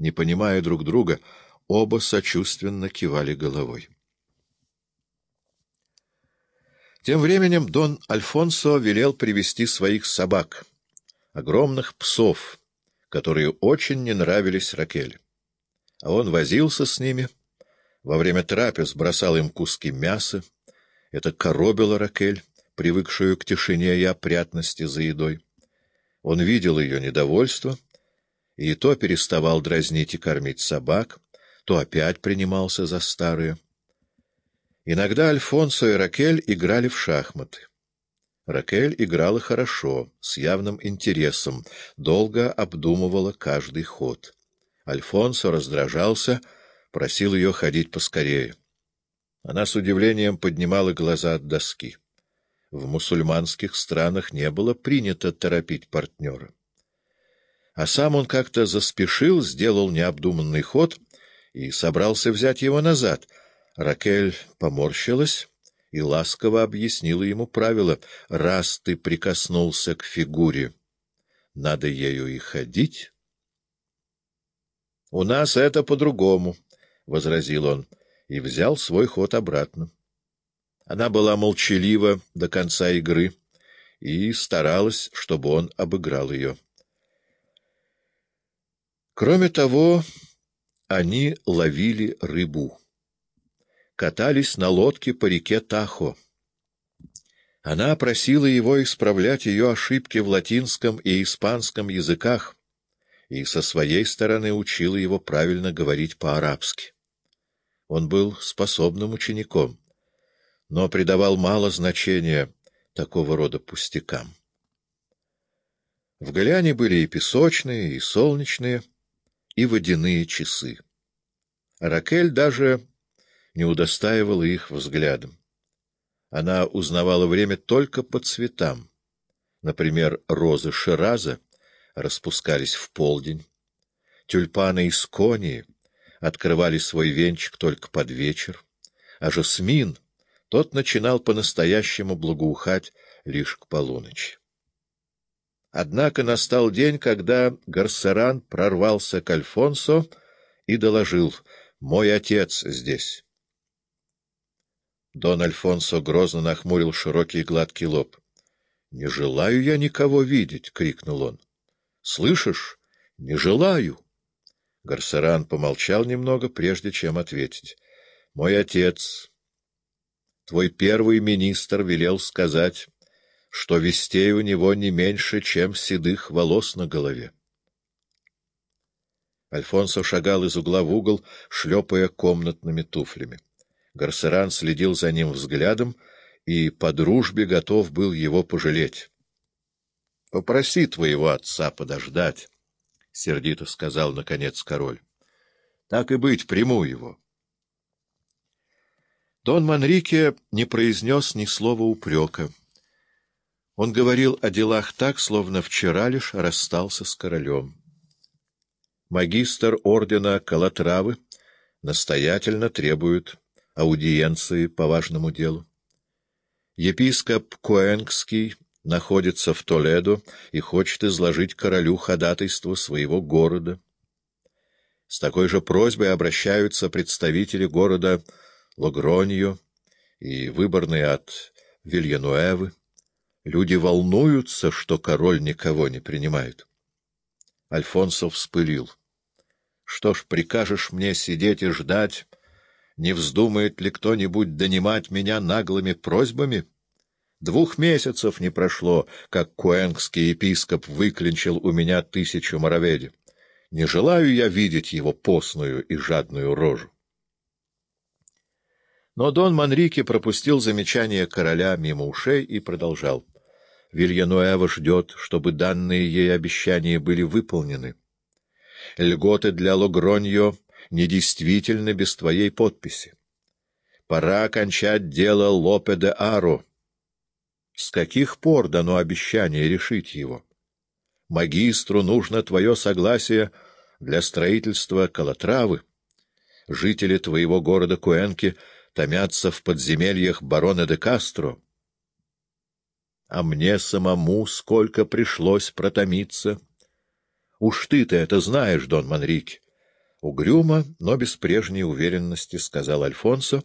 Не понимая друг друга, оба сочувственно кивали головой. Тем временем Дон Альфонсо велел привести своих собак, огромных псов, которые очень не нравились Ракель. А он возился с ними, во время трапез бросал им куски мяса. Это коробило Ракель, привыкшую к тишине и опрятности за едой. Он видел ее недовольство и то переставал дразнить и кормить собак, то опять принимался за старые. Иногда Альфонсо и Ракель играли в шахматы. Ракель играла хорошо, с явным интересом, долго обдумывала каждый ход. Альфонсо раздражался, просил ее ходить поскорее. Она с удивлением поднимала глаза от доски. В мусульманских странах не было принято торопить партнера. А сам он как-то заспешил, сделал необдуманный ход и собрался взять его назад. Ракель поморщилась и ласково объяснила ему правило. «Раз ты прикоснулся к фигуре, надо ею и ходить». «У нас это по-другому», — возразил он, и взял свой ход обратно. Она была молчалива до конца игры и старалась, чтобы он обыграл ее. Кроме того, они ловили рыбу катались на лодке по реке Тахо. Она просила его исправлять ее ошибки в латинском и испанском языках и со своей стороны учила его правильно говорить по-арабски. Он был способным учеником, но придавал мало значения такого рода пустякам. В Голяне были и песочные, и солнечные, и водяные часы. Ракель даже не удостаивала их взглядом. Она узнавала время только по цветам. Например, розы Шираза распускались в полдень, тюльпаны из Конии открывали свой венчик только под вечер, а жасмин тот начинал по-настоящему благоухать лишь к полуночи. Однако настал день, когда Гарсеран прорвался к Альфонсо и доложил «Мой отец здесь». Дон Альфонсо грозно нахмурил широкий гладкий лоб. — Не желаю я никого видеть! — крикнул он. — Слышишь? Не желаю! Гарсаран помолчал немного, прежде чем ответить. — Мой отец, твой первый министр, велел сказать, что вестей у него не меньше, чем седых волос на голове. Альфонсо шагал из угла в угол, шлепая комнатными туфлями. Гарсеран следил за ним взглядом и по дружбе готов был его пожалеть. — Попроси твоего отца подождать, — сердито сказал, наконец, король. — Так и быть, приму его. Дон Манрике не произнес ни слова упрека. Он говорил о делах так, словно вчера лишь расстался с королем. Магистр ордена Калатравы настоятельно требует аудиенции по важному делу. Епископ Куэнгский находится в Толедо и хочет изложить королю ходатайство своего города. С такой же просьбой обращаются представители города Логроньо и выборные от Вильянуэвы. Люди волнуются, что король никого не принимает. Альфонсо вспылил. — Что ж, прикажешь мне сидеть и ждать, не вздумает ли кто-нибудь донимать меня наглыми просьбами? Двух месяцев не прошло, как куэнгский епископ выклинчил у меня тысячу мороведи. Не желаю я видеть его постную и жадную рожу. Но Дон Манрике пропустил замечание короля мимо ушей и продолжал. Вильянуэва ждет, чтобы данные ей обещания были выполнены. Льготы для Логроньо недействительны без твоей подписи. Пора окончать дело Лопе де Аро. С каких пор дано обещание решить его? Магистру нужно твое согласие для строительства Калатравы. Жители твоего города Куэнки томятся в подземельях барона де Кастро. А мне самому сколько пришлось протомиться. Уж ты-то это знаешь, Дон Манрике. Угрюмо, но без прежней уверенности, сказал Альфонсо,